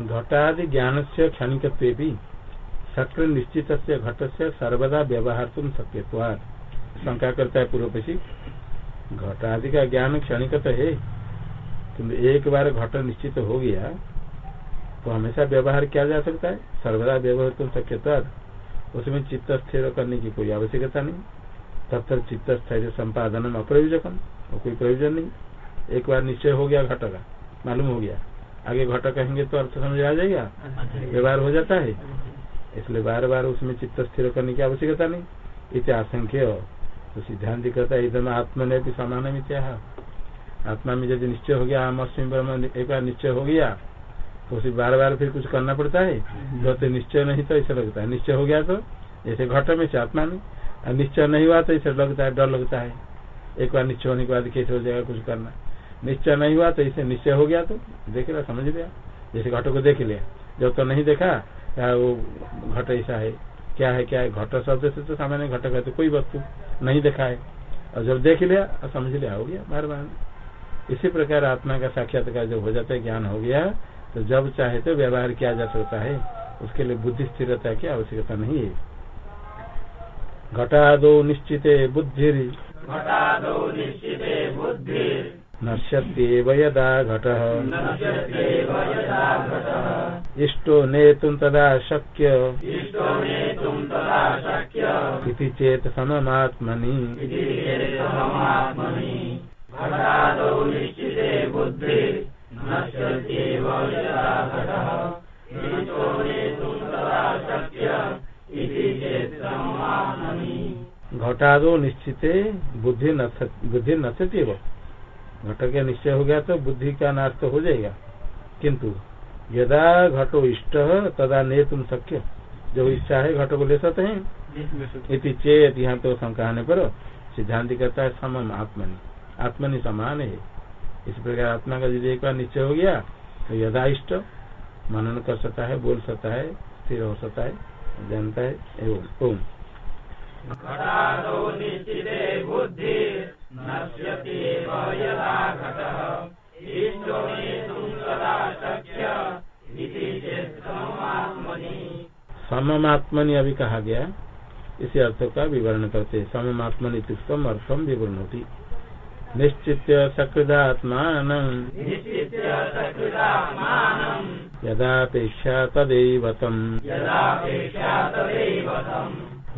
घटादि ज्ञान से क्षणिक शक्र निश्चित घट से सर्वदा व्यवहार तुम सक्य शंका करता है पूर्व पक्षी घटादि का ज्ञान क्षणिक है, किन्तु एक बार घट निश्चित हो गया तो हमेशा व्यवहार किया जा सकता है? सर्वदा व्यवहार तुम सक्य उसमें चित्त स्थिर करने की कोई आवश्यकता नहीं। तब चित्त स्थैर्य संपादन अप्रयोजकम कोई प्रयोजन नहीं। एक बार निश्चय हो गया घट का। मालूम हो गया। आगे घट कहेंगे तो अर्थ समझ आ जाएगा? व्यवहार हो जाता है। इसलिए बार बार उसमें चित्त स्थिर करने की आवश्यकता नहीं। इतना असंख्य। तो सिद्धांत कहता है एकदम आत्मा ने भी समान मित्या आत्मा में यदि निश्चय हो गया हम ब्रह्म एक बार निश्चय हो गया तो उसे बार बार फिर कुछ करना पड़ता है। जो तो निश्चय नहीं तो ऐसा लगता है। निश्चय हो गया तो जैसे घट में से आत्मा में निश्चय नहीं हुआ तो ऐसा लगता है, डर लगता है। एक बार निश्चय होने के बाद कैसे हो जाएगा कुछ करना? निश्चय नहीं हुआ तो इसे निश्चय हो गया तो देख लिया, समझ लिया। जैसे घटो को देख लिया। जब तो नहीं देखा वो घट ऐसा है, क्या है क्या है? घट शब्द से तो सामान्य घट है तो कोई वस्तु नहीं देखा है। और जब देख लिया, और समझ लिया, हो गया बार बार इसी प्रकार आत्मा का साक्षात्कार जब हो जाता है, ज्ञान हो गया तो जब चाहे तो व्यवहार किया जा सकता है। उसके लिए बुद्धि स्थिरता की आवश्यकता नहीं है। घटादो निश्चित बुद्धि नश्यत्येव यदा घटः। इष्टो नेतुं तदा शक्य। इति चेत् सममात्मनि। घटादो निश्चित बुद्धि। बुद्धि नश्यति घट का निश्चय हो गया तो बुद्धि का नाश तो हो जाएगा। किंतु यदा घटो इष्ट तदा ने तुम सक्य जो इच्छा है घटो को ले सकते हैं। इति चेत यहाँ तो शंका आने पर सिद्धांत कहता है समम आत्मनि। आत्मनि समान है। इस प्रकार आत्मा का यदि एक बार निश्चय हो गया तो यदा इष्ट मनन कर सकता है बोल सकता है स्थिर हो सकता है जानता है एवं। ओम। बुद्धि। सममात्मनि। अभी कहा गया। इसी अर्थ का विवरण करते सममात्मनि तुष्टम अर्थम विवरण होती निश्चित सकृदात्मान। यदापेक्षा तदैवतम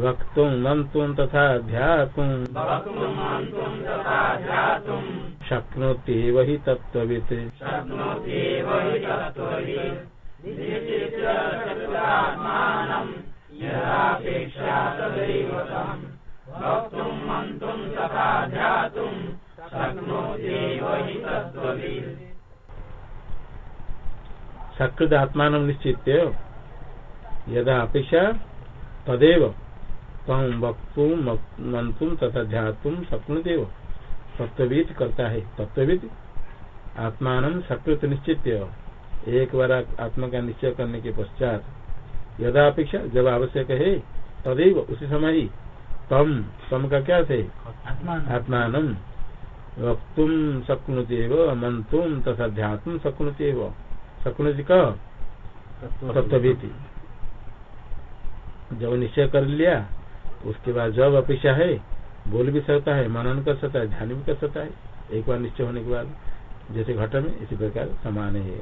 वक्तुं मंतुं तथा ध्यातुं। शक्नोत्येव हि तत्त्ववित्। सकृद निश्चित यदा अपेक्षा तदेव। तम वक्तुम मंतुम तथा ध्यातुम शक्नुदेव। तत्वविद करता है तत्वविद आत्मान सकृत निश्चित एक बार आत्मा का निश्चय करने के पश्चात यदा अपेक्षा जब आवश्यक है तदेव उसी समय ही तम तम का क्या थे आत्मान। वक्तुम शक्नुतेव मंतुम तथा ध्यातुम शक्नुतेव शक्नुति कह तत्वविद जब निश्चय कर लिया उसके बाद जब अपेक्षा है बोल भी सकता है मनन कर सकता है ध्यान भी कर सकता है एक बार निश्चय होने के बाद जैसे घट में इसी प्रकार समान है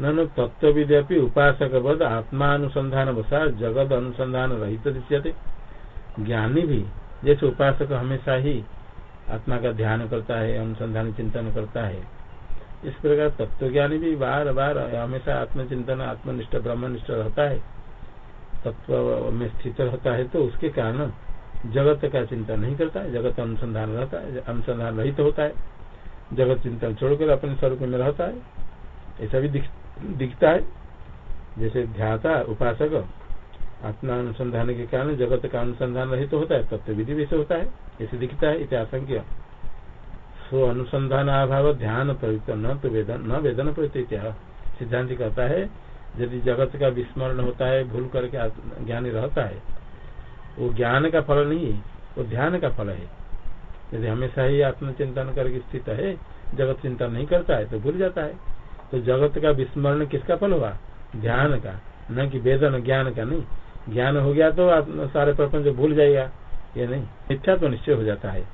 ननु तत्व विद्यापि उपासक बद आत्मानुसंधान वसा जगत अनुसंधान रहित दृश्यते। ज्ञानी भी जैसे उपासक हमेशा ही आत्मा का ध्यान करता है अनुसंधान चिंतन करता है। इस प्रकार तत्व ज्ञानी भी बार बार हमेशा आत्मचिंतन आत्मनिष्ठ ब्रह्मनिष्ठ रहता है। तत्व में स्थित रहता है तो उसके कारण जगत का चिंतन नहीं करता है जगत अनुसंधान रहता है अनुसंधान रहित तो होता है। जगत चिंतन छोड़कर अपने स्वरूप में रहता है। ऐसा भी दिख, दिखता है। जैसे ध्याता उपासक आत्मा अनुसंधान के कारण जगत का अनुसंधान रहित तो होता है तत्व विधि भी से होता है, ऐसे दिखता है इतिहास स्व अनुसंधान अभाव, ध्यान प्रयुक्त, न तो वेदन, न वेदन प्रयुक्त सिद्धांत कहता है, यदि जगत का विस्मरण होता है, भूल करके ज्ञानी रहता है, वो ज्ञान का फल नहीं है, वो ध्यान का फल है। यदि हमेशा ही आत्मचिंतन करके स्थित है, जगत चिंतन नहीं करता है तो भूल जाता है। तो जगत का विस्मरण किसका फल हुआ? ध्यान का, न कि वेदन, ज्ञान का नहीं। ज्ञान हो गया तो सारे प्रपंच भूल जाएगा, ये नहीं। मिथ्या तो निश्चय हो जाता है।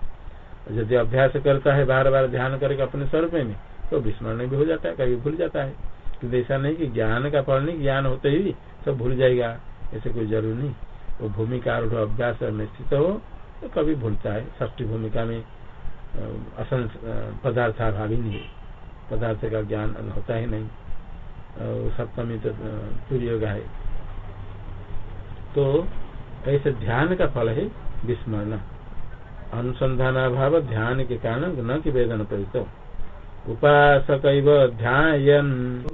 यदि अभ्यास करता है, बार बार ध्यान करके अपने स्वरूप में तो विस्मरण भी हो जाता है, कभी भूल जाता है। किन्तु ऐसा नहीं कि ज्ञान का फल नहीं, ज्ञान होते ही सब भूल जाएगा, ऐसे कोई ज़रूर नहीं। वो तो भूमिका अभ्यास में स्थित हो तो कभी भूलता है। ष्टी भूमिका में असन पदार्थाभावी नहीं पदार्थ का ज्ञान होता ही नहीं। सप्तमी तो सूर्य है। तो ऐसे ध्यान का फल है विस्मरण। अनुसंधान अभाव ध्यान के कारण न कि वेदन परित उपासक ध्यान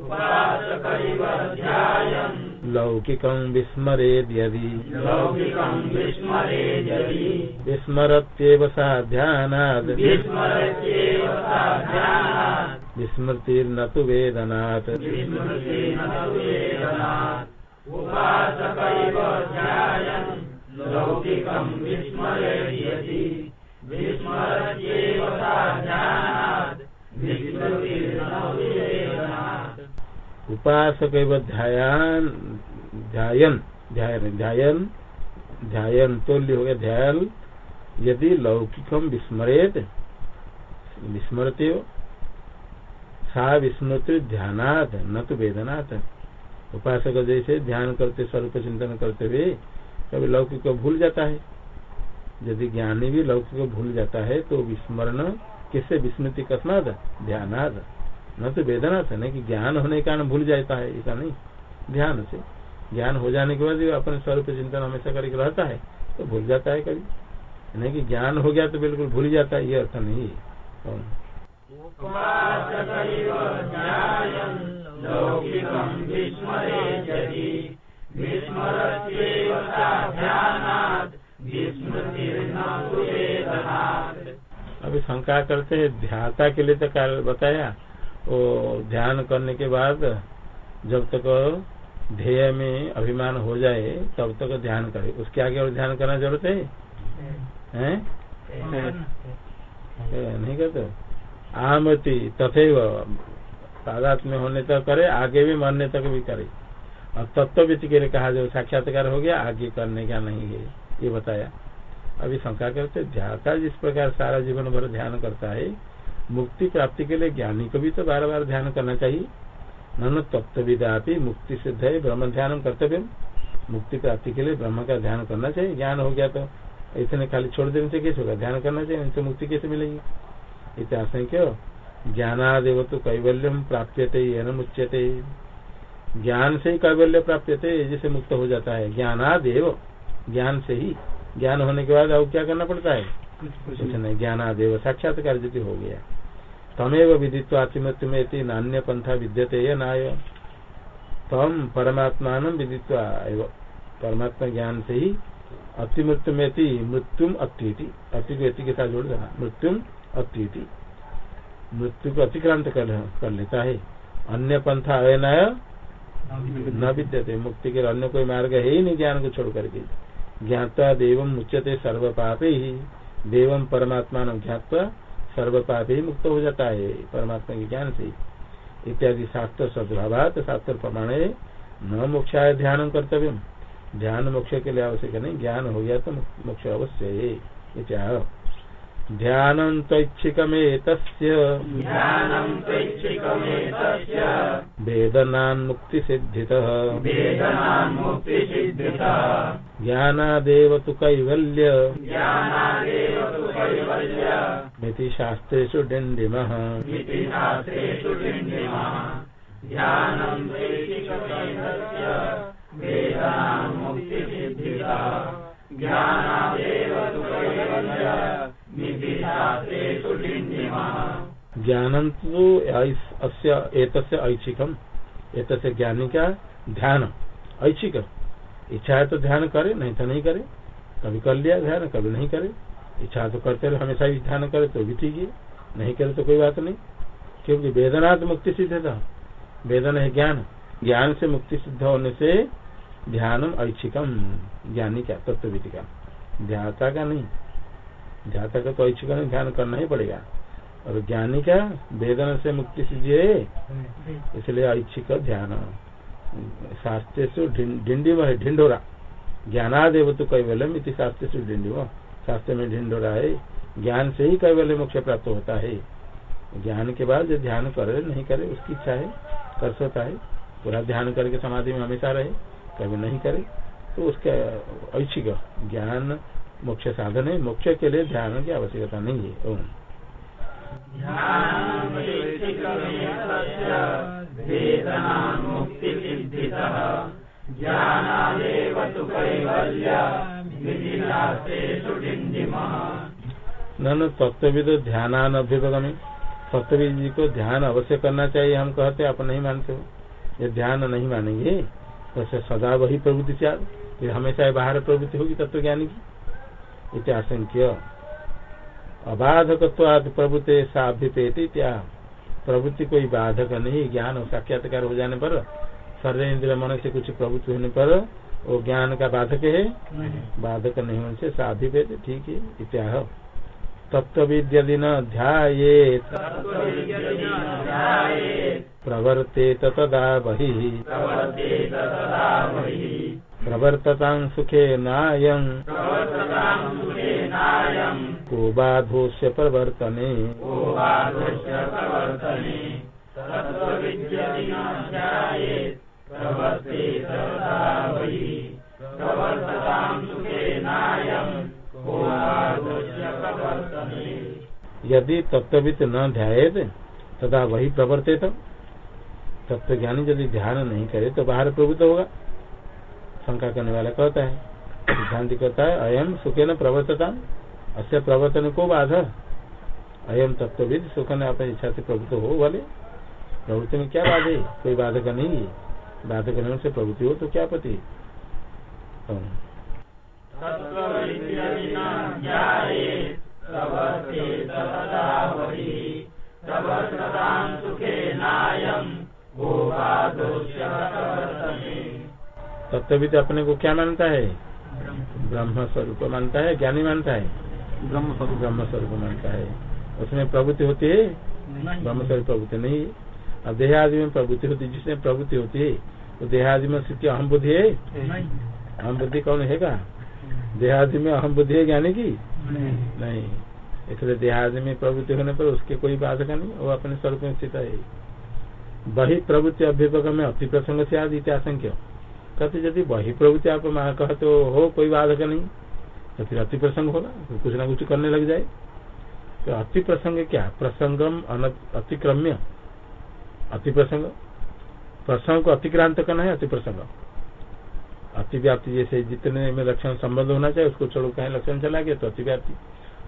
लौकिकं विस्मरेद्यदि। विस्मरत्येव सा विस्मृतिर्न तो वेदनात्। उपासक ध्यान ध्यान ध्यान ध्यान ध्यान तुल्य हो गया ध्यान यदि लौकिकम विस्मरेत, विस्मरते हो। सा विस्मृति ध्यानात न तो वेदनाथ उपासक जैसे ध्यान करते, स्वरूप चिंतन करते हुए कभी लौकिक को भूल जाता है। यदि ज्ञानी भी लौकिक को भूल जाता है तो विस्मरण किससे? विस्मृति कस्मात ध्यानाद। न तो वेदना से नहीं कि ज्ञान होने के कारण भूल जाता है, ऐसा नहीं। ध्यान से। ज्ञान हो जाने के बाद अपने स्वरूप चिंतन हमेशा करके रहता है तो भूल जाता है कभी। नहीं कि ज्ञान हो गया तो बिल्कुल भूल जाता है, ये अर्थ नहीं है। अभी शंका करते हैं ध्याता के लिए तो कार्य बताया वो ध्यान करने के बाद जब तक ध्येय में अभिमान हो जाए तब तक ध्यान करे उसके आगे और ध्यान करना ज़रूरत है हैं नहीं कहते आमति तथे तादात में होने तक करे, आगे भी मरने तक भी करे। और तत्व के लिए कहा जो साक्षात्कार हो गया, आगे करने का नहीं है। ये बताया। अभी शंका करते ध्याता जिस प्रकार सारा जीवन भर ध्यान करता है, मुक्ति प्राप्ति के लिए ज्ञानी को भी तो बार बार ध्यान करना चाहिए। न तत्व विदा मुक्ति सिद्ध है, ब्रह्म ध्यान कर्तव्य मुक्ति प्राप्ति के लिए ब्रह्म का ध्यान करना चाहिए। ज्ञान हो गया तो इतने खाली छोड़ देने से कैसे होगा? ध्यान करना चाहिए, इनसे मुक्ति कैसे मिलेगी? इतिहास में क्यों? ज्ञानादेव तो कैवल्यम प्राप्यते न मुच्यते। ज्ञान से ही कैवल्य प्राप्त जिसे मुक्त हो जाता है। ज्ञानादेव ज्ञान से ही। ज्ञान होने के बाद अब क्या करना पड़ता है? कुछ नहीं ज्ञान आदेव साक्षात्कार जो हो गया। तमेव विदित्व आत्मत्व में नान्य पंथा विद्यते ये नाय। तम परमात्मान विदित्व परमात्मा ज्ञान से ही अतिमृत्यु में मृत्युम अत्युति अति अति के साथ जोड़ देना। मृत्युम अत्युति मृत्यु को अतिक्रांत कर, कर लेता है। अन्य पंथा अयनाय न विद्यते। मुक्ति के अन्य कोई मार्ग है ही नहीं ज्ञान को छोड़ करके। ज्ञाता देवम मुच्यते सर्व पापे ही। देवम परमात्मा ज्ञातवा सर्व पाप ही मुक्त हो जाता है परमात्मा के ज्ञान से। इत्यादि शास्त्र सद्भाव शास्त्र प्रमाण न मोक्षा ध्यान कर्तव्य। ध्यान मोक्ष के लिए आवश्यक नहीं ज्ञान हो गया तो मोक्ष अवश्य है। ध्यानं त्वैच्छिकमेतस्य वेदनान्मुक्तिसिद्धितः। ज्ञानादेव तु कैवल्य। मिति शास्त्रेषु डिण्डिमः। ज्ञान तो ऐच्छिकम। एक ज्ञानी का ध्यान। ऐच्छिक इच्छा है तो ध्यान करे, नहीं तो नहीं करे। कभी कर लिया ध्यान, कभी नहीं करे। इच्छा तो करते रहे, हमेशा भी ध्यान करे तो भी ठीक है नहीं करे तो कोई बात नहीं। क्योंकि वेदना तो मुक्ति सिद्ध था। वेदन है ज्ञान। ज्ञान से मुक्ति सिद्ध होने से ध्यानम ऐच्छिकम। ज्ञानी का तत्वविधि का ध्याता का नहीं। ध्याता का तो ऐच्छिक ध्यान करना ही पड़ेगा। और ज्ञानी का वेदन से मुक्ति सिद्धि है। इसलिए ऐच्छिक ध्यान। शास्त्र से ढिंडिम है ढिंडोरा ज्ञानादेव तो कैवल्यम इति शास्त्र से ढिंडिम शास्त्र में ढिंडोरा है। ज्ञान से ही कैवल्य मोक्ष प्राप्त होता है। ज्ञान के बाद जो ध्यान करे नहीं करे उसकी इच्छा है कर सकता है। पूरा ध्यान करके समाधि में हमेशा रहे कभी नहीं करे तो उसका ऐच्छिक ज्ञान मोक्ष साधन है, मोक्ष के लिए ध्यान की आवश्यकता नहीं है। ओम। न तत्विद ध्यान अभ्युपगमी तत्विद जी को ध्यान अवश्य करना चाहिए, हम कहते आप नहीं मानते हो। ये ध्यान नहीं मानेंगे तो सदा वही प्रवृत्ति फिर हमेशा बाहर प्रवृत्ति होगी तत्व ज्ञानी की। इत्याशंक्य। अबाधक प्रवृत्ति साभ्यपेत क्या प्रवृत्ति कोई बाधक नहीं ज्ञान साक्षात्कार हो जाने पर शरीर इंद्र मन से कुछ प्रवृत्ति होने पर वो ज्ञान का बाधक है? बाधक नहीं होने से साधिपेत ठीक है इत्याह। तत्विद्यदि न ध्याये प्रवर्ते तदा बहि। प्रवर्तता सुखे नायं। को बाधोष्य प्रवर्तने। यदि तत्वित न ध्यात तथा वही प्रवर्तित तत्व ज्ञानी यदि ध्यान नहीं करे तो बाहर प्रवृत्त होगा। शंका करने वाला कहता है, सिद्धांत कहता है अयम सुखे न प्रवर्तता अस्य प्रवर्तन को बाधा। अयम तत्विद सुख ने अपनी इच्छा से प्रवृत्त हो वाले प्रवृत्ति में क्या बाधे? कोई बाधक नहीं है। बाधक नहीं से प्रवृत्ति हो तो क्या पति? तत्विद अपने को क्या मानता है? ब्रह्म स्वरूप मानता है ज्ञानी मानता है? ब्रह्म स्वरूप ब्रह्म स्वरूप मानता है। उसमें प्रवृत्ति होती है? ब्रह्म स्वरूप प्रवृत्ति नहीं। अब देहादि में प्रवृत्ति होती है जिसमें प्रवृत्ति होती है तो देहादि में स्थिति अहम बुद्धि है? अहम बुद्धि कौन है का? देहादि में अहम बुद्धि है ज्ञानी की? नहीं। इसलिए देहादि में प्रवृत्ति होने पर उसके कोई बाधक नहीं वो अपने स्वरूप में स्थित है। वही प्रवृत्ति अभ्युपक में अति प्रसंग से आदि आशंक्य कहते, यदि वही प्रवृत्ति आप कहते हो, कोई बाधक नहीं। तो फिर अति प्रसंग होगा तो कुछ ना कुछ करने लग जाए। तो अति प्रसंग क्या? प्रसंगम अतिक्रम्य। अति प्रसंग। प्रसंग को अतिक्रांत करना है, अति प्रसंग। अतिव्याप्ति जैसे जितने में लक्षण संबंध होना चाहिए, उसको छोड़ो, कहीं लक्षण चला गया तो अतिव्याप्ति।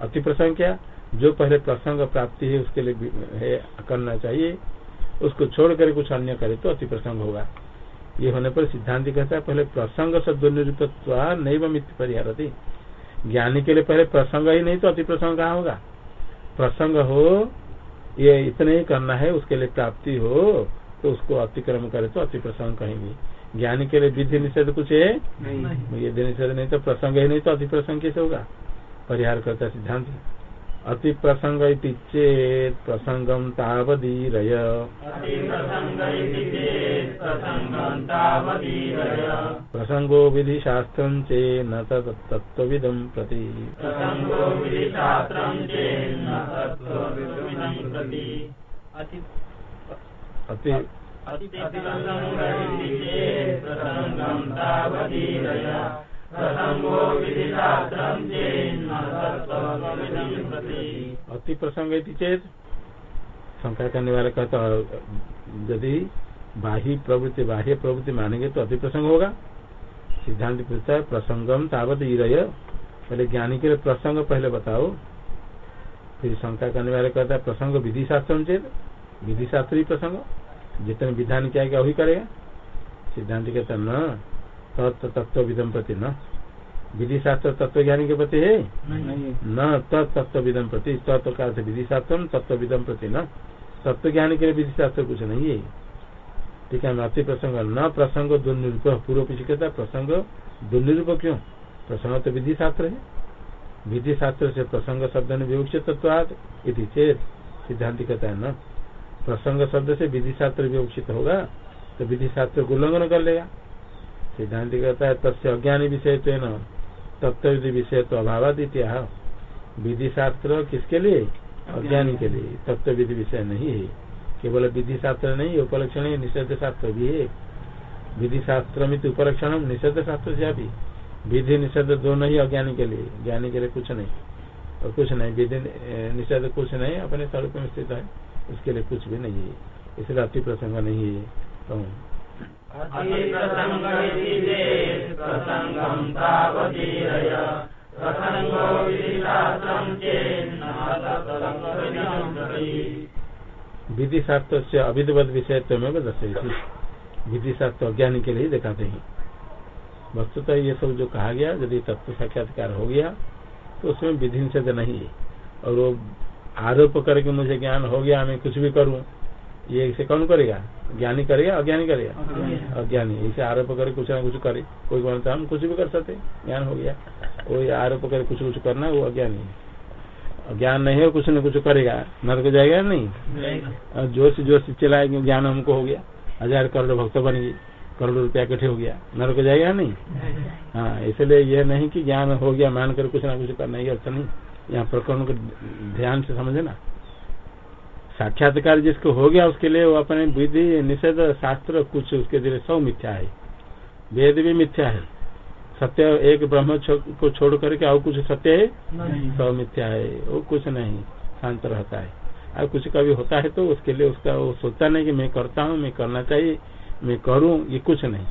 अति प्रसंग क्या? जो पहले प्रसंग प्राप्ति है, उसके लिए है, करना चाहिए, उसको छोड़ कर कुछ अन्य करे तो अति प्रसंग होगा। ये होने पर सिद्धांत कहता है पहले प्रसंग शब्द निरूपित नहीं मित्र परिहार ज्ञानी के लिए पहले प्रसंग ही नहीं तो अति प्रसंग कहाँ होगा? प्रसंग हो ये इतने ही करना है उसके लिए प्राप्ति हो तो उसको अतिक्रम करे तो अति प्रसंग कहेंगे। ज्ञानी के लिए विधि निषेध कुछ है? नहीं। ये निषेध नहीं तो प्रसंग ही नहीं तो अति प्रसंग कैसे होगा? परिहार करता सिद्धांत। अति प्रसंग चेत प्रसंगम तावदीरय प्रसंगो विधि शास्त्र चे न तत्विदम प्रति। अति अति प्रसंग चेत शंका करने वाले कहता, यदि बाह्य प्रवृत्ति बाह्य प्रवृत्ति मानेंगे तो अति प्रसंग होगा। सिद्धांत पूछता है प्रसंगम तावत ईरय, पहले ज्ञानी के लिए प्रसंग पहले बताओ। फिर शंका करने वाले कहता है प्रसंग विधि शास्त्र चेत विधि शास्त्र ही प्रसंग जितने विधान क्या क्या वही करेगा। सिद्धांत कहता न तत्व विदम प्रति न? विधि शास्त्र तत्व ज्ञानी के प्रति है। न तत्व विदम प्रति तत्व का विधि शास्त्र तत्व विदम प्रति न? तत्व ज्ञानी के लिए विधि शास्त्र कुछ नहीं है। ठीक है अति प्रसंग न प्रसंग दुर्निरूप पूर्व पीछे कहता है प्रसंग दुर्निरूप क्यों? प्रसंग तो विधि शास्त्र है। विधि शास्त्र से प्रसंग शब्द ने विवक्षित तत्वाद इति चेत सिद्धांत कहता है न? प्रसंग शब्द से विधि शास्त्र विवक्षित होगा तो विधि शास्त्र को उल्लंघन कर लेगा। सिद्धांत कहता है, तस्य अज्ञानी विषय तो न तत्व विषय तो अभाव विधि शास्त्र किसके लिए? अज्ञानी के लिए। तत्व विधि विषय नहीं है। केवल विधि शास्त्र नहीं, उपलक्षण निषेध शास्त्र भी है। विधि शास्त्र में तो उपलक्षण निषेध शास्त्र से अभी विधि निषेध दोनों ही अज्ञानी के लिए। ज्ञानी के लिए कुछ नहीं। और कुछ नहीं, विधि निषेध कुछ नहीं, अपने स्वरूप में स्थित है। उसके लिए कुछ भी नहीं है। इसलिए अति प्रसंग नहीं है। तो विधि शास्त्र से अविधवत विषय में दर्शे विधि शास्त्र अज्ञानी के लिए दिखाते हैं। वस्तुतः ये सब जो कहा गया, यदि तत्व साक्षात्कार हो गया तो उसमें विधि निषेध नहीं है। और वो आरोप करके मुझे ज्ञान हो गया, मैं कुछ भी करूँ ये इसे कौन करेगा? ज्ञानी करेगा अज्ञानी करेगा? अज्ञानी। इसे आरोप करे कुछ ना कुछ करे। कोई बोलता हम कुछ भी कर सकते ज्ञान हो गया। कोई आरोप करे कुछ कुछ करना वो अज्ञानी है। ज्ञान नहीं है कुछ न कुछ करेगा। नर्क जाएगा नहीं? ज़ोर से ज़ोर से चलाएँगे ज्ञान हमको हो गया। हज़ार करोड़ भक्त बन गई करोड़ रुपया इकट्ठे हो गया। नर्क जाएगा नहीं? हाँ इसलिए यह नहीं कि ज्ञान हो गया मानकर कुछ ना कुछ करना ही अर्थ नहीं। यहाँ प्रकरण को ध्यान से समझे ना साक्षात्कार जिसको हो गया उसके लिए वो अपने विधि निषेध शास्त्र कुछ उसके लिए सब मिथ्या है। वेद भी मिथ्या है। सत्य एक ब्रह्म को छोड़ करके और कुछ सत्य है? सब मिथ्या है। वो कुछ नहीं। शांत रहता है। और कुछ कभी होता है तो उसके लिए उसका वो सोचता नहीं कि मैं करता हूँ मैं करना चाहिए मैं करूँ ये कुछ नहीं।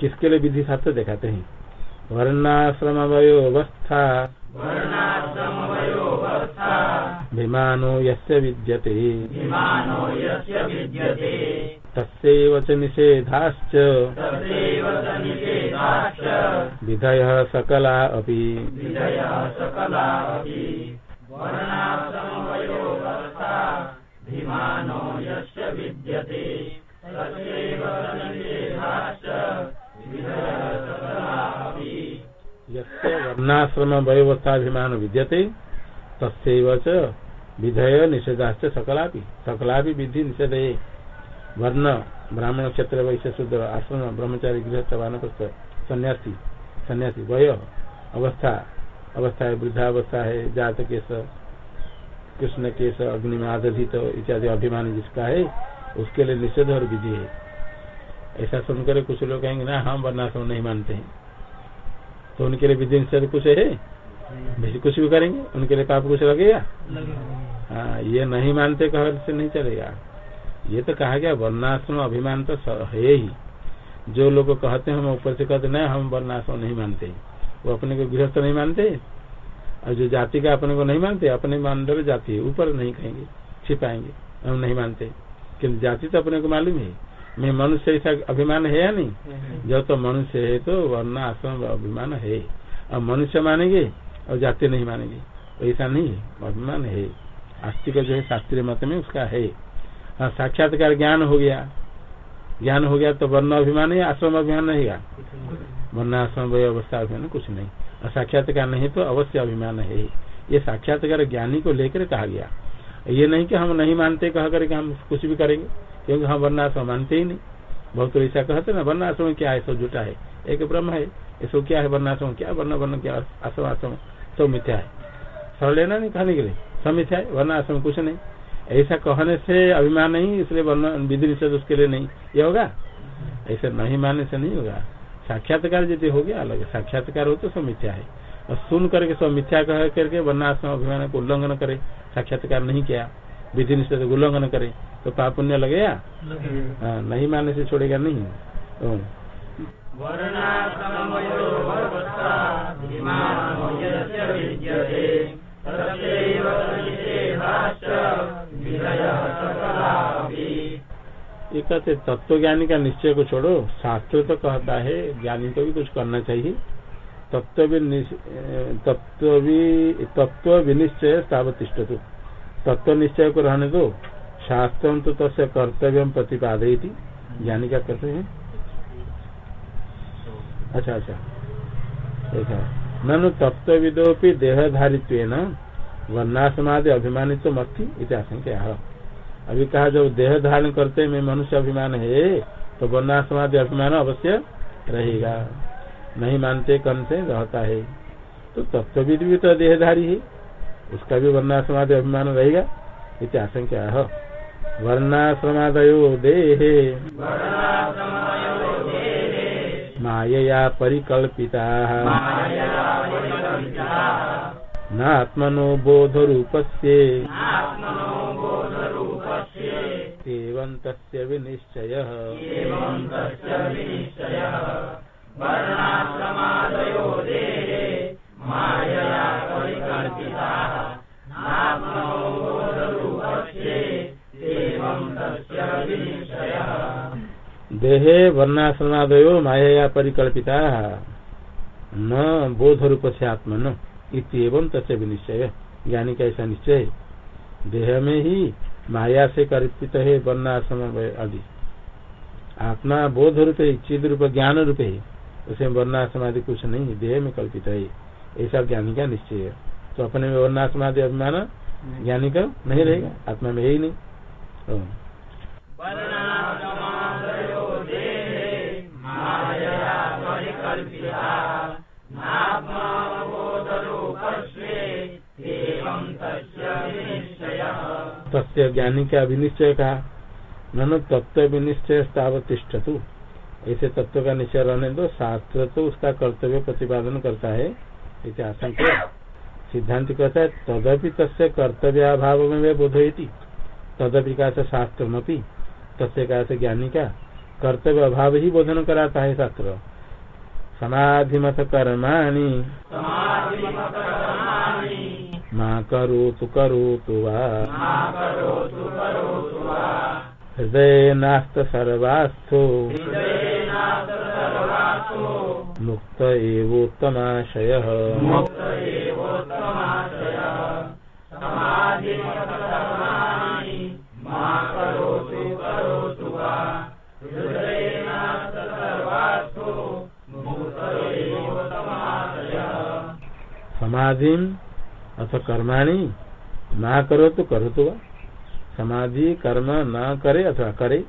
किसके लिए विधि शास्त्र दिखाते हैं? वर्णाश्रम अवस्था विमानो यस्य विद्यते। तस्यैव च निषेधाश्च। विधयः सकला अपि। यस्य वर्णाश्रम वयोवस्थाभिमान विद्यते। तस्व विधेय निषेधाश्च सकला सकला विधि निषेध। वर्ण, ब्राह्मण क्षेत्र, वैश्य शुद्ध आश्रम, ब्रह्मचारी गृह वानप्रस्थ, सन्यासी सन्यासी, वय, अवस्था अवस्था है, वृद्धावस्था है, जात केस, कृष्ण केस अग्नि में आदधित इत्यादि अभिमान जिसका है, उसके लिए निषेध और विधि है। ऐसा सुनकर कुछ लोग कहेंगे, ना, हम वर्णाश्रम नहीं मानते हैं। तो उनके लिए विधि निषेध कुछ है? कुछ भी करेंगे उनके लिए पाप कुछ लगेगा? हाँ ये नहीं मानते कह से नहीं चलेगा। ये तो कहा गया वर्णाश्रम अभिमान तो है ही। जो लोग कहते हैं हम ऊपर से कहते नहीं हम वर्णाश्रम नहीं मानते। वो अपने को गृहस्थ नहीं मानते? और जो जाति का अपने को नहीं मानते अपने मानदर जाति है ऊपर नहीं कहेंगे छिपाएँगे हम नहीं मानते। किन्तु जाति तो अपने को मालूम है। मैं मनुष्य ऐसा अभिमान है या नहीं? जब तो मनुष्य है तो वर्ण आश्रम अभिमान है। अब मनुष्य मानेंगे? और जाते नहीं मानेंगे। तो ऐसा नहीं है अभिमान है। आस्तिक जो है, शास्त्रीय मत में उसका है। हाँ साक्षात्कार ज्ञान हो गया। ज्ञान हो गया तो वर्ण अभिमान है आश्रम अभिमान रहेगा वर्ण, आश्रम अवस्था अभिमान कुछ नहीं। और साक्षात्कार नहीं तो अवश्य अभिमान है। ये साक्षात्कार ज्ञानी को लेकर कहा गया। ये नहीं कि हम नहीं मानते, कह करके हम कुछ भी करेंगे, क्योंकि हम वर्णाश्रम मानते ही नहीं। बहुत तो ऐसा कहते ना, वर्णाश्रम क्या है, सब जुटा है। एक ब्रह्म है, इसको क्या है, वर्णाश्रम, क्या वर्ण वर्ण, क्या आश्रम आश्रम, सब मिथ्या है। सरल लेना नहीं कहने के लिए? सब मिथ्या है, वर्णाश्रम कुछ नहीं। ऐसा कहने से अभिमान नहीं, इसलिए वर्ण विधि निषेध उसके लिए नहीं। ये होगा? ऐसे नहीं मानने से नहीं होगा। साक्षात्कार यदि हो गया, अलग साक्षात्कार हो तो सब मिथ्या है। और सुन करके सब मिथ्या कह करके वर्णाश्रम अभिमान को उल्लंघन करे, साक्षात्कार नहीं किया। विधि निषेध उल्लंघन करे तो पाप पुण्य लगेगा हाँ नहीं मानने से छोड़ेगा नहीं। ये कहते तत्व ज्ञानी का निश्चय को छोड़ो। शास्त्र तो कहता है ज्ञानी को भी कुछ करना चाहिए। तत्व भी तत्व भी तत्व विनिश्चय तावतिष्ठ तत्व निश्चय को रहने दो। शास्त्र तो तस्य कर्तव्य प्रतिपादय थी ज्ञानी क्या करते हैं। अच्छा अच्छा। देखा ननु तत्विदोपि देहधारित्व वर्णाश्रमादि अभिमानित मस्ती इतिहास क्या अभी कहा, जब देह धारण करते में मनुष्य अभिमान है तो वर्णाश्रमादि अभिमान अवश्य रहेगा। नहीं मानते कन से रहता है। तो तत्वविद भी तो देहधारी है। उसका भी वर्णाश्रमादि अभिमान रहेगा इतिहास क्या है वर्णाश्रमादयो देहे। मायया परिकल्पिता। नात्मनो बोधरूपस्य। एवं तस्य विनिश्चयः। देहे वर्णाश्रमादयो माया परिकल्पिता। न बोध रूप से आत्मन इतम तस्य विनिश्चय। ज्ञानी का ऐसा निश्चय है। देह में ही माया से कल्पित है वर्णाश्रम आदि। आत्मा बोध रूप है चिद रूप ज्ञान रूप है। उसे वर्णाश्रम आदि कुछ नहीं देह में कल्पित है। ऐसा ज्ञानी का निश्चय है। तो अपने में वर्णाश्रम आदि अभिमान ज्ञानी का नहीं रहेगा? आत्मा में है ही नहीं। तथ्य ज्ञानी का अभिनिश्चय कहा। ननु तत्व विनिश्चय तिष्ठतु ऐसे तत्व का निश्चय रहने दो, शास्त्र तो उसका कर्तव्य प्रतिपादन करता है, इसे आशंका सिद्धांत कहता है, तदपि तस्य कर्तव्य अभाव में वे बोधयती। तदपि का शास्त्र तस्य का ज्ञानी का कर्तव्य अभाव ही बोधन कराता है शास्त्र। समाधि मत कर्माणी माँ करोतु करोतु वा। हृदय नास्त सर्वास्थो। मुक्त एवोत्तमाशय। समाधि अथ कर्माणी, ना करो तो करो तो समाधि, कर्म न करे अथवा करे।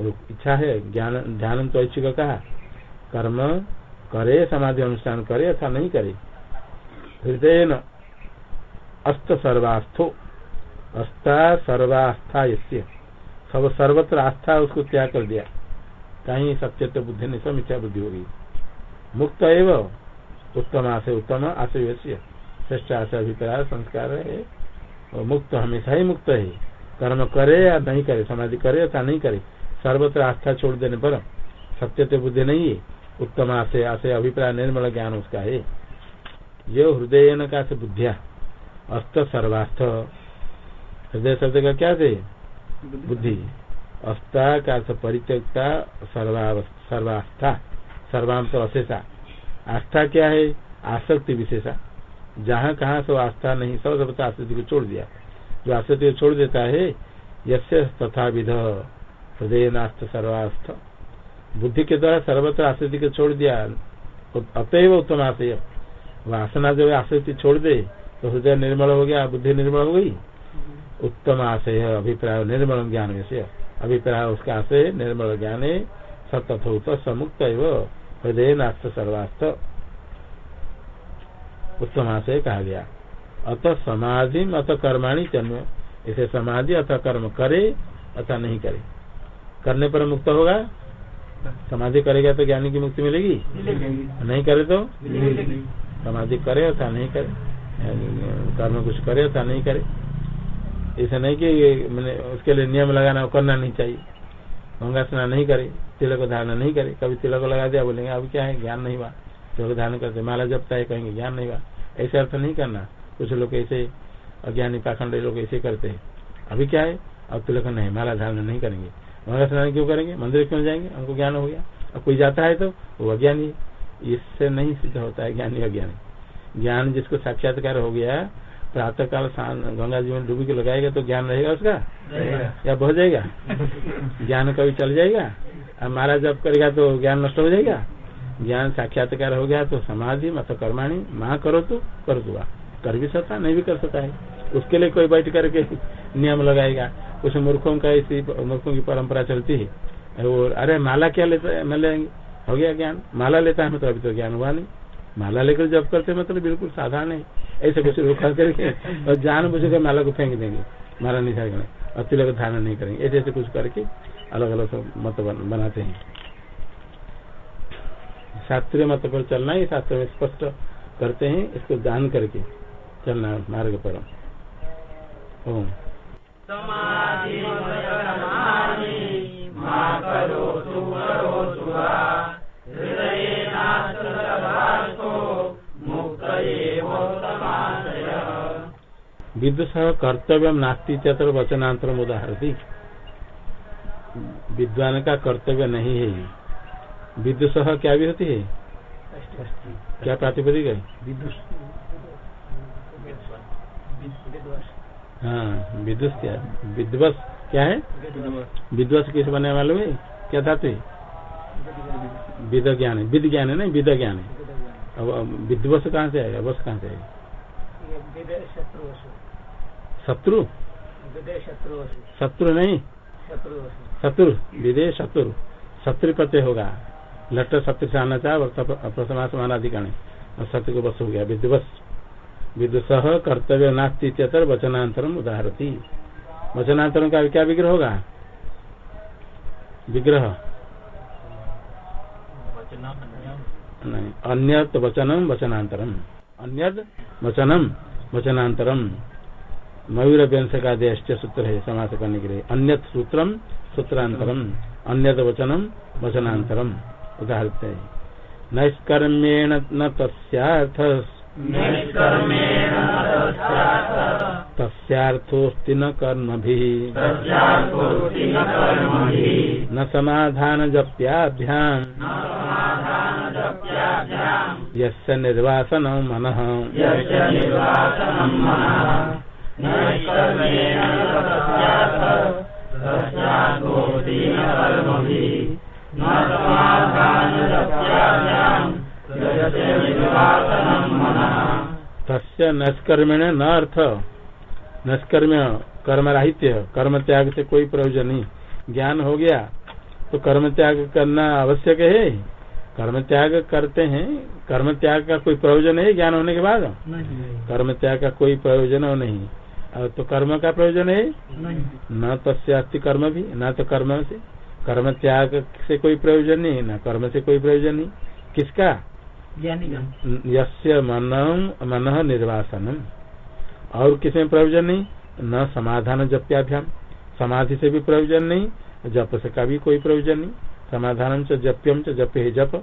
इच्छा है, ज्ञान ध्यान तो इच्छुक कहा। कर्म करे, समाधि अनुष्ठान करे अथवा नहीं करे। हृदय न अस्त सर्वास्थो, अस्ता सर्वास्था ये सब सर्वत्र आस्था उसको त्याग कर दिया। कहीं तो बुद्धि नहीं समीक्षा बुद्धि होगी मुक्त एवं, उत्तम आशय उत्तम आशय श्रेष्ठ आशय अभिप्राय संस्कार है। और मुक्त, हमेशा ही मुक्त है। कर्म करे या नहीं करे, समाधि करे या नहीं करे, सर्वत्र आस्था छोड़ देने पर सत्य तो बुद्धि नहीं है। उत्तम आशय आशय, अभिप्राय, निर्मल ज्ञान उसका है। ये हृदय न का बुद्धिया, अस्त सर्वास्थ। हृदय शब्द का क्या थे बुद्धि। अस्था का परित्यक्ता सर्वास्था सर्वांत अशेषा। आस्था क्या है? आसक्ति विशेषा। जहाँ कहाँ सब आस्था नहीं, सब सब आसक्ति को छोड़ दिया। जो आसक्ति को छोड़ देता है यसे तथा विध, हृदय नास्त सर्वास्थ। बुद्धि के द्वारा सर्वत्र आसक्ति को छोड़ दिया अतएव उत्तम आशय वासना जब आसक्ति छोड़ दे तो हृदय निर्मल हो गया, बुद्धि निर्मल हो गई। उत्तम आशय अभिप्राय निर्मल ज्ञान विषय अभिप्राय उसका आशय निर्मल ज्ञान है। सतत समुक्त हृदय नास्त सर्वास्थ। उत्तम आशय कहा गया। अत समाधि अत कर्माणी जन्म इसे समाधि अथवा कर्म करे अथवा नहीं करे। करने पर मुक्त होगा? समाधि करेगा तो ज्ञानी की मुक्ति मिलेगी? नहीं करे तो? समाधि करे अथवा नहीं करे। कर्म कुछ करे अथवा नहीं करे। ऐसा नहीं कि मैंने उसके लिए नियम लगाना करना नहीं चाहिए। गंगा स्नान नहीं करे तिलक धारणा नहीं करे। कभी तिलक लगा दिया बोलेंगे अब क्या है? ज्ञान नहीं हुआ। तिलक धारण करते। माला जपता है कहेंगे ज्ञान नहीं हुआ। ऐसे अर्थ नहीं करना। कुछ लोग ऐसे अज्ञानी पाखंड लोग ऐसे करते हैं। अभी क्या है? अब तिलक नहीं माला धारण नहीं करेंगे। गंगा स्नान क्यों करेंगे? मंदिर क्यों जाएँगे? हमको ज्ञान हो गया। अब कोई जाता है तो वो अज्ञानी। इससे नहीं सिद्ध होता है ज्ञानी अज्ञानी। ज्ञान जिसको साक्षात्कार हो गया प्रातः काल गंगा जी में डूबी के लगाएगा तो ज्ञान रहेगा उसका? या बह जाएगा? ज्ञान कभी चल जाएगा? अब महाराज जब करेगा तो ज्ञान नष्ट हो जाएगा? ज्ञान साक्षात्कार हो गया तो समाधि मत कर्माणी माँ करो तो कर दुआ। कर भी सकता, नहीं भी कर सकता है। उसके लिए कोई बैठ करके नियम लगाएगा। कुछ मूर्खों का ऐसी मूर्खों की परंपरा चलती है। और अरे माला क्या लेता मैं लेंगे। हो गया ज्ञान। माला लेता है मतलब अभी तो ज्ञान हुआ नहीं। माला लेकर जब करते मतलब बिल्कुल साधारण है। ऐसे कुछ रोका करके और जान बुझ कर माला को फेंक देंगे। माला नहीं फेंकने। और तिलक धारण नहीं करेंगे। ऐसे ऐसे कुछ करके अलग अलग सब मत बनाते हैं। शास्त्रीय मत पर चलना ही शास्त्र में स्पष्ट करते हैं इसको दान करके चलना मार्ग पर। ओम। विदुष कर्तव्य नास्ती चतर वचनांतर उदाहरती। विद्वान का कर्तव्य नहीं है विदुष क्या भी होती है क्या प्रातिपदिक है? हाँ विदुष क्या? विद्वस क्या है? विद्वस किस बने मालूम है? क्या धातु है? विद ज्ञान है। विद ज्ञान है ना? विद ज्ञान है। अब विद्वस कहाँ से आएगा? बस कहाँ से आएगा? शत्रु? शत्रु नहीं। शत्रु। विदे शत्रु। शत्रु प्रत्यय होगा। लट शत्रु से आना चाह प्रथमा समानाधिकरण और शत्रु को बस हो गया विद्वस विदुष कर्तव्य नास्ती वचनांतरम उदाहरती। वचनांतरम का क्या विग्रह होगा? विग्रह। नहीं अन्यत वचनम वचनांतरम। अन्यत वचनम वचनांतरम। मयूर व्यंश का देश सूत्र है समास करने के लिए अन्यत सूत्रम सूत्रांतरम। अन्यत वचनम वचनांतरम। उदाहरण नैष्कर्मेण न तस्थ तस्यार्थोस्ति न कर्म न समाधान जप्याभ्याम यस्य निर्वासन मन। तस्य नष्कर्मेण न अर्थ नष्कर्म कर्म राहित्य कर्म त्याग से कोई प्रयोजन नहीं। ज्ञान हो गया तो कर्म त्याग करना आवश्यक है। कर्म त्याग करते हैं कर्म त्याग का कोई प्रयोजन है ज्ञान होने के बाद? कर्म त्याग का कोई प्रयोजन हो नहीं। तो कर्म का प्रयोजन है? न तस्ती कर्म भी न तो कर्म से। कर्म त्याग से कोई प्रयोजन नहीं न कर्म से कोई प्रयोजन नहीं। किसका? यस्य मन मन निर्वासनम। और किसी प्रयोजन नहीं? न समाधान जप्याभ्याम समाधि से भी प्रयोजन नहीं जप से का भी कोई प्रयोजन नहीं। समाधान च जप्यम च जप है जप।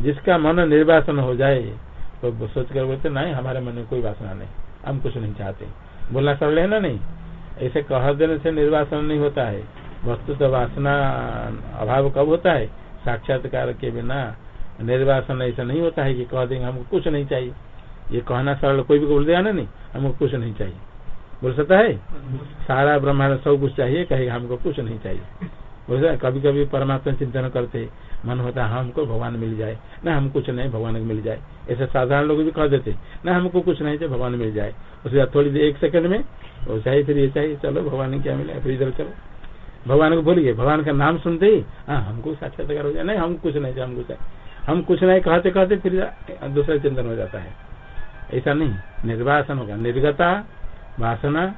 जिसका मन निर्वासन हो जाए तो सोच कर बोलते नहीं हमारे मन में कोई वासना नहीं हम कुछ नहीं चाहते। बोलना सरल है ना नहीं? ऐसे कह देने से निर्वासन नहीं होता है। वस्तु तो वासना, अभाव कब होता है? साक्षात्कार के बिना निर्वासन ऐसा नहीं होता है कि कह देंगे हमको कुछ नहीं चाहिए। ये कहना सरल, कोई भी बोल दिया ना नहीं, हमको कुछ नहीं चाहिए। बोल सकता है? सारा ब्रह्मांड सब कुछ चाहिए कहेगा हमको कुछ नहीं चाहिए। बोल कभी कभी परमात्मा चिंतन करते, मन होता है, हमको भगवान मिल जाए, ना हम कुछ नहीं, भगवान मिल जाए। ऐसे साधारण लोग भी कह देते, ना हमको कुछ नहीं चाहिए, भगवान मिल जाए। उसके बाद थोड़ी देर एक सेकंड में, वो चाहिए, फिर ये चाहिए, चलो, भगवान क्या मिला, फिर इधर चलो। भगवान को भूलिए भगवान का नाम सुनते ही हाँ हमको साक्षात्कार हो जाए। नहीं, हम कुछ नहीं, हम कुछ हम कुछ नहीं कहते कहते फिर दूसरा चिंतन हो जाता है। ऐसा नहीं। निर्वासन होगा। निर्गता वासना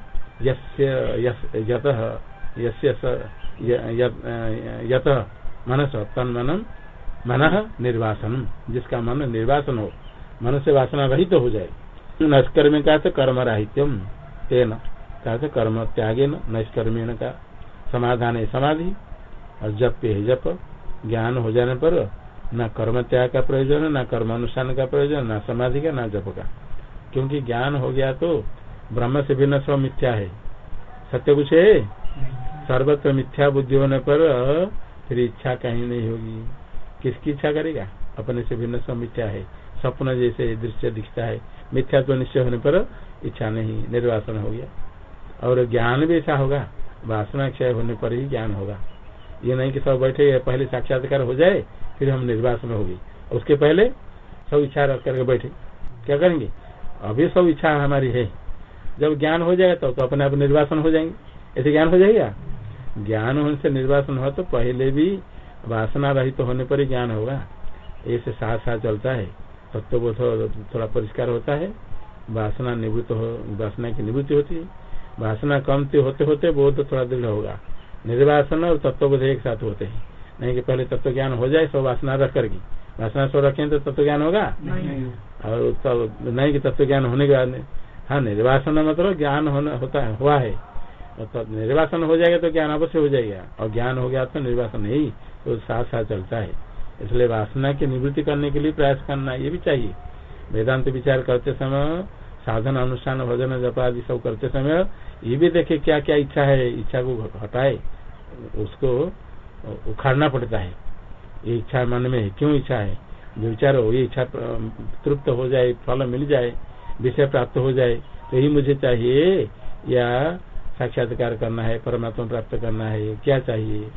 यत मनस तन मनम मन निर्वासन। जिसका मन निर्वासन हो, मन से वासना रहित तो हो जाए। नष्कर्मी का कर्म राहित्यम तेन कर्म त्यागे नष्कर्मी का समाधान है समाधि, और जप है जप। ज्ञान हो जाने पर न कर्म त्याग का प्रयोजन, न कर्म अनुष्ठान का प्रयोजन, न समाधि का, न जप का। क्योंकि ज्ञान हो गया तो ब्रह्म से भिन्न सब मिथ्या है। सत्य कुछ है? सर्वत्र मिथ्या बुद्धि होने पर फिर इच्छा कहीं नहीं होगी। किसकी इच्छा करेगा? अपने से भिन्न सब मिथ्या है। सपन जैसे दृश्य दिखता है। मिथ्या तो निश्चय होने पर इच्छा नहीं, निर्वासन हो गया। और ज्ञान भी ऐसा होगा। वासना क्षय होने पर ही ज्ञान होगा। ये नहीं कि सब बैठे पहले साक्षात्कार हो जाए फिर हम निर्वासन होगी। उसके पहले सब इच्छा रख करके बैठे। क्या करेंगे? अभी सब इच्छा हमारी है। जब ज्ञान हो जाएगा तो, तो अपने आप निर्वासन हो जाएँगे। ऐसे ज्ञान हो जाएगा? ज्ञान होने से निर्वासन हो तो पहले भी वासना रहित तो होने पर ही ज्ञान होगा। ऐसे साथ साथ चलता है। तत्व थोड़ा परिष्कार होता है। वासना निवृत्त हो वासना की निवृत्ति होती है। वासना कम होते होते बोध थोड़ा दृढ़ होगा। निर्वासन और तत्व तत्वबोध एक साथ होते हैं। नहीं कि पहले तत्व ज्ञान हो जाए सब वासना रख करके। वासना सो रखें तो तत्व ज्ञान होगा? और तब नहीं कि तत्व ज्ञान होने के बाद हाँ निर्वासन मतलब ज्ञान होना होता है हुआ है। तो निर्वासन हो जाएगा तो ज्ञान अवश्य हो जाएगा। और ज्ञान हो गया तो निर्वासन नहीं तो साथ साथ चलता है। इसलिए वासना की निवृत्ति करने के लिए प्रयास करना ये भी चाहिए। वेदांत विचार करते समय साधन, अनुष्ठान, भजन, जप आदि सब करते समय ये भी देखे क्या क्या इच्छा है, इच्छा को हटाए, उसको उखाड़ना पड़ता है। ये इच्छा मन में क्यों इच्छा है? जो विचार हो, ये इच्छा तृप्त हो जाए, फल मिल जाए, विषय प्राप्त हो जाए तो ही मुझे चाहिए, या साक्षात्कार करना है, परमात्मा प्राप्त करना है, क्या चाहिए?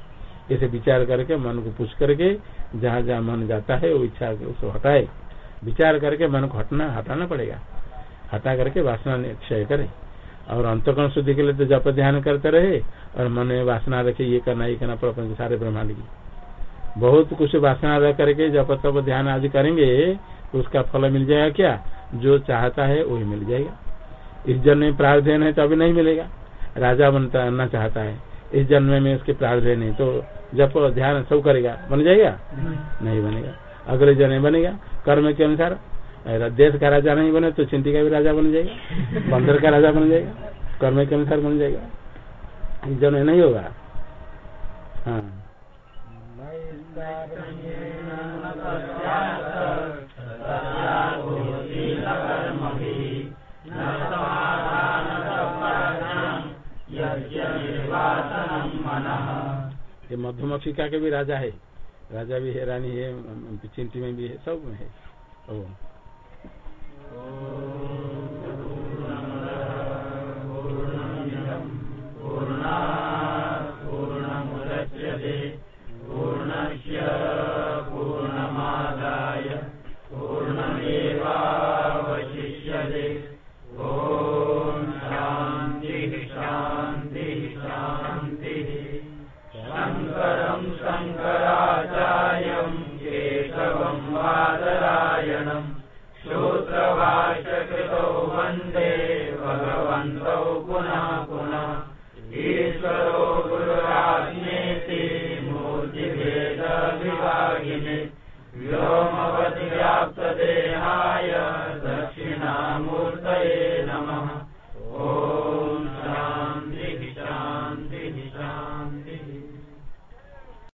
ऐसे विचार करके, मन को पूछ करके, जहाँ जहाँ मन जाता है, वो इच्छा उसको हटाए। विचार करके मन को हटना, हटाना पड़ेगा। हटा करके वासना क्षय करे। और अंतकरण शुद्धि के लिए तो जप ध्यान करते रहे और मन में वासना रखे ये करना ये करना प्रपंच सारे ब्रह्मांड की। बहुत कुछ वासना रह करके जप तप ध्यान आदि करेंगे तो उसका फल मिल जाएगा क्या? जो चाहता है वही मिल जाएगा। इस जन्म में प्रार्थना है तो अभी नहीं मिलेगा। राजा बनना चाहता है। इस जन्म में उसके प्रार्थना नहीं तो जब ध्यान सब करेगा। बन जाएगा? नहीं। बनेगा। अगले जन्म बनेगा। कर्म के अनुसार देश का राजा नहीं बने तो चिंती का भी राजा बन जाएगा। बंदर का राजा बन जाएगा। कर्म के अनुसार बन जाएगा। जन नहीं होगा। हाँ। ये मधुमक्षिका के भी राजा है। राजा भी है, रानी है चिंती में भी है, सब में है। ओ। Oh.